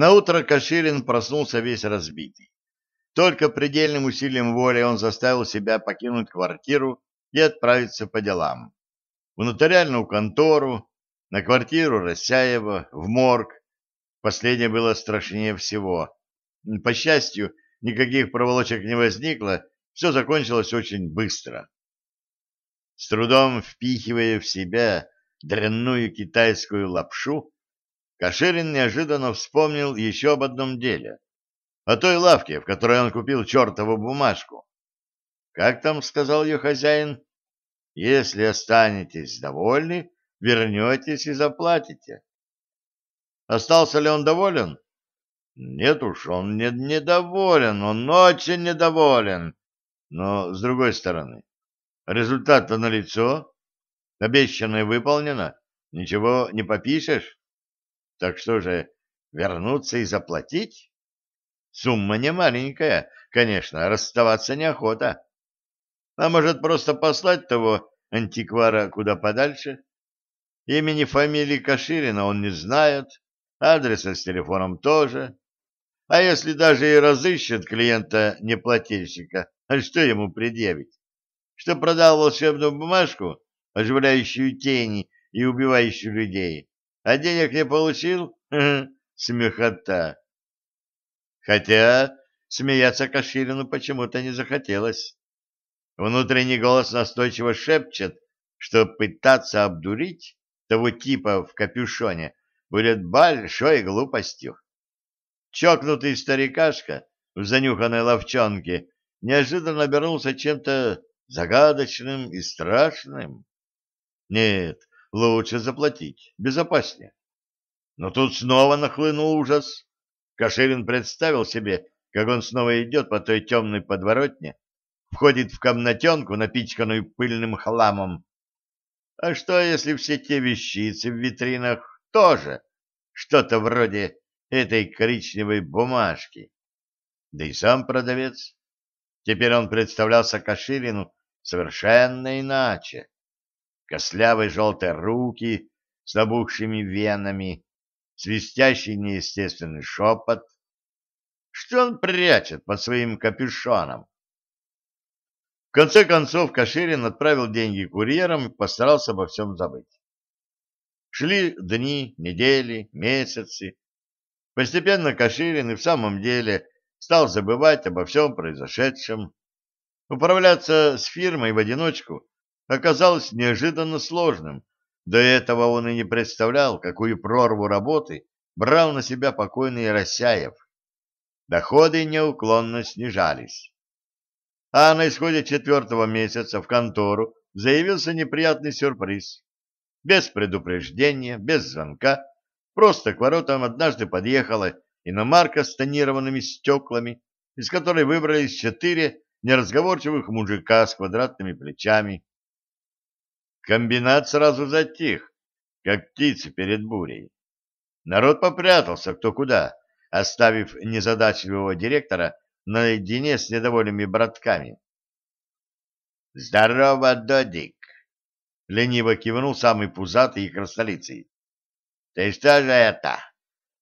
Наутро Каширин проснулся весь разбитый. Только предельным усилием воли он заставил себя покинуть квартиру и отправиться по делам. В нотариальную контору, на квартиру Росяева, в морг. Последнее было страшнее всего. По счастью, никаких проволочек не возникло, все закончилось очень быстро. С трудом впихивая в себя дрянную китайскую лапшу, Каширин неожиданно вспомнил еще об одном деле. О той лавке, в которой он купил чертову бумажку. Как там сказал ее хозяин? Если останетесь довольны, вернетесь и заплатите. Остался ли он доволен? Нет уж, он не недоволен, он очень недоволен. Но, с другой стороны, результат-то налицо, обещанное выполнено, ничего не попишешь. Так что же, вернуться и заплатить? Сумма не маленькая, конечно, расставаться неохота. А может, просто послать того антиквара куда подальше? Имени, фамилии Каширина он не знает, адреса с телефоном тоже. А если даже и разыщет клиента-неплательщика, а что ему предъявить? Что продал волшебную бумажку, оживляющую тени и убивающую людей, а денег не получил? Смехота. Хотя смеяться Каширину почему-то не захотелось. Внутренний голос настойчиво шепчет, что пытаться обдурить того типа в капюшоне будет большой глупостью. Чокнутый старикашка в занюханной ловчонке неожиданно обернулся чем-то загадочным и страшным. Нет, лучше заплатить, безопаснее. Но тут снова нахлынул ужас. Каширин представил себе, как он снова идет по той темной подворотне, входит в комнатенку, напичканную пыльным хламом. А что, если все те вещицы в витринах тоже что-то вроде этой коричневой бумажки? Да и сам продавец. Теперь он представлялся Каширину совершенно иначе костлявые желтые руки с набухшими венами, свистящий неестественный шепот. Что он прячет под своим капюшоном? В конце концов Каширин отправил деньги курьерам и постарался обо всем забыть. Шли дни, недели, месяцы. Постепенно Каширин и в самом деле стал забывать обо всем произошедшем. Управляться с фирмой в одиночку оказалось неожиданно сложным. До этого он и не представлял, какую прорву работы брал на себя покойный Росяев. Доходы неуклонно снижались. А на исходе четвертого месяца в контору заявился неприятный сюрприз. Без предупреждения, без звонка, просто к воротам однажды подъехала иномарка с тонированными стеклами, из которой выбрались четыре неразговорчивых мужика с квадратными плечами, Комбинат сразу затих, как птицы перед бурей. Народ попрятался кто куда, оставив незадачливого директора наедине с недовольными братками. «Здорово, Додик!» — лениво кивнул самый пузатый и краснолицый. «Ты что же это,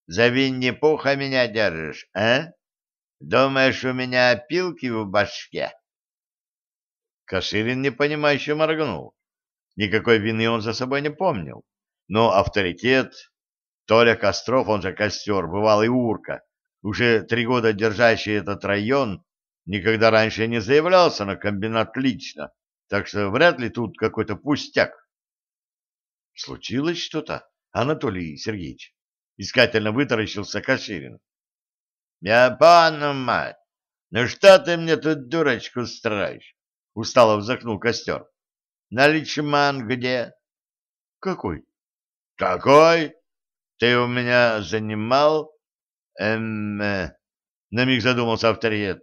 за Винни-Пуха меня держишь, а? Думаешь, у меня опилки в башке?» Каширин непонимающе моргнул. Никакой вины он за собой не помнил. Но авторитет, Толя Костров, он же Костер, бывалый урка, уже три года держащий этот район, никогда раньше не заявлялся на комбинат лично, так что вряд ли тут какой-то пустяк. Случилось что-то, Анатолий Сергеевич? Искательно вытаращился Каширин. Я мать. Ну что ты мне тут дурочку строишь? Устало вздохнул Костер. Наличман где? Какой? Какой? Ты у меня занимал? Эм, э, на миг задумался авторитет.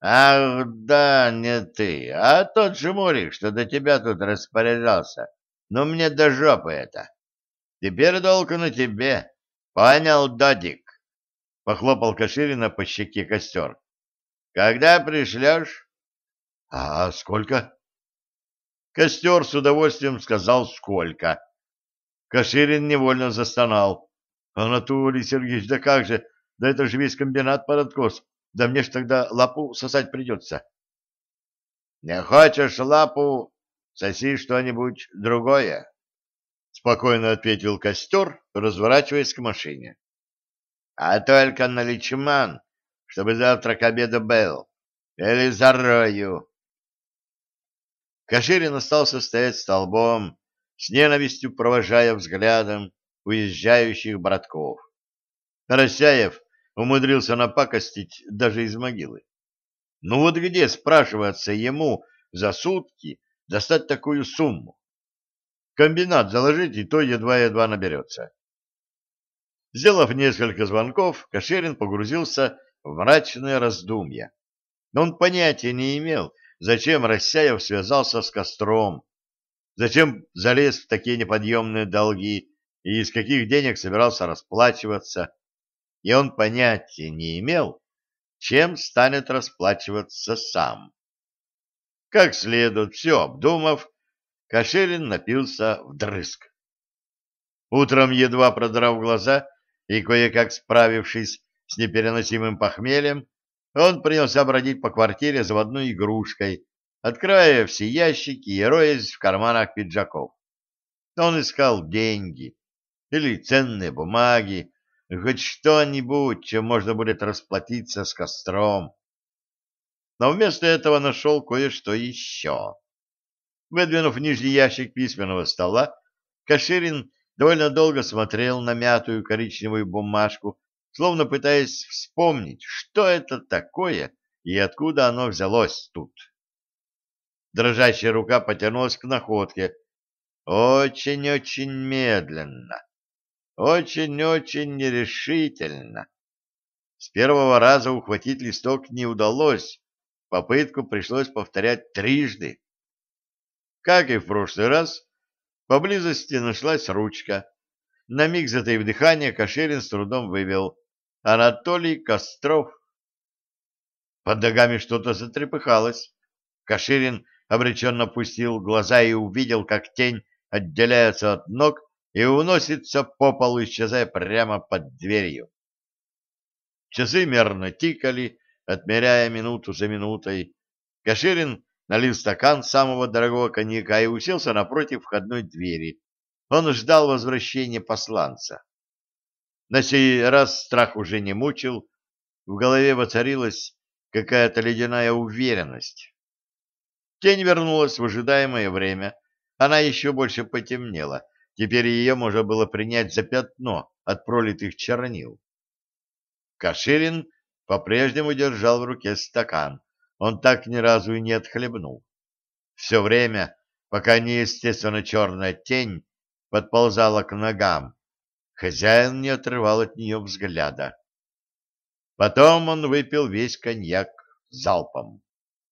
Ах, да, не ты, а тот жмурик, что до тебя тут распоряжался. Но мне до жопы это. Теперь долг на тебе. Понял, Додик? Похлопал Каширина по щеке костер. Когда пришлешь? А сколько? Костер с удовольствием сказал, сколько. Каширин невольно застонал. Анатолий Сергеевич, да как же, да это же весь комбинат под откос, да мне ж тогда лапу сосать придется. Не хочешь лапу, соси что-нибудь другое, спокойно ответил костер, разворачиваясь к машине. А только на личман, чтобы завтра к обеду был. Или зарою. Каширин остался стоять столбом, с ненавистью провожая взглядом уезжающих братков. Росяев умудрился напакостить даже из могилы. Ну вот где, спрашиваться ему за сутки достать такую сумму? Комбинат заложить, и то едва-едва наберется. Сделав несколько звонков, Кашерин погрузился в мрачное раздумье. Но он понятия не имел, зачем Рассяев связался с костром, зачем залез в такие неподъемные долги и из каких денег собирался расплачиваться, и он понятия не имел, чем станет расплачиваться сам. Как следует, все обдумав, Каширин напился вдрызг. Утром, едва продрав глаза и кое-как справившись с непереносимым похмельем, он принялся бродить по квартире заводной игрушкой, открывая все ящики и роясь в карманах пиджаков. Он искал деньги или ценные бумаги, хоть что-нибудь, чем можно будет расплатиться с костром. Но вместо этого нашел кое-что еще. Выдвинув нижний ящик письменного стола, Каширин довольно долго смотрел на мятую коричневую бумажку, словно пытаясь вспомнить, что это такое и откуда оно взялось тут. Дрожащая рука потянулась к находке. Очень-очень медленно, очень-очень нерешительно. С первого раза ухватить листок не удалось, попытку пришлось повторять трижды. Как и в прошлый раз, поблизости нашлась ручка. На миг затаив дыхание, Кашерин с трудом вывел «Анатолий Костров». Под ногами что-то затрепыхалось. Каширин обреченно опустил глаза и увидел, как тень отделяется от ног и уносится по полу, исчезая прямо под дверью. Часы мерно тикали, отмеряя минуту за минутой. Каширин налил стакан самого дорогого коньяка и уселся напротив входной двери. Он ждал возвращения посланца. На сей раз страх уже не мучил, в голове воцарилась какая-то ледяная уверенность. Тень вернулась в ожидаемое время, она еще больше потемнела, теперь ее можно было принять за пятно от пролитых чернил. Каширин по-прежнему держал в руке стакан, он так ни разу и не отхлебнул. Все время, пока неестественно черная тень подползала к ногам, хозяин не отрывал от нее взгляда. Потом он выпил весь коньяк залпом.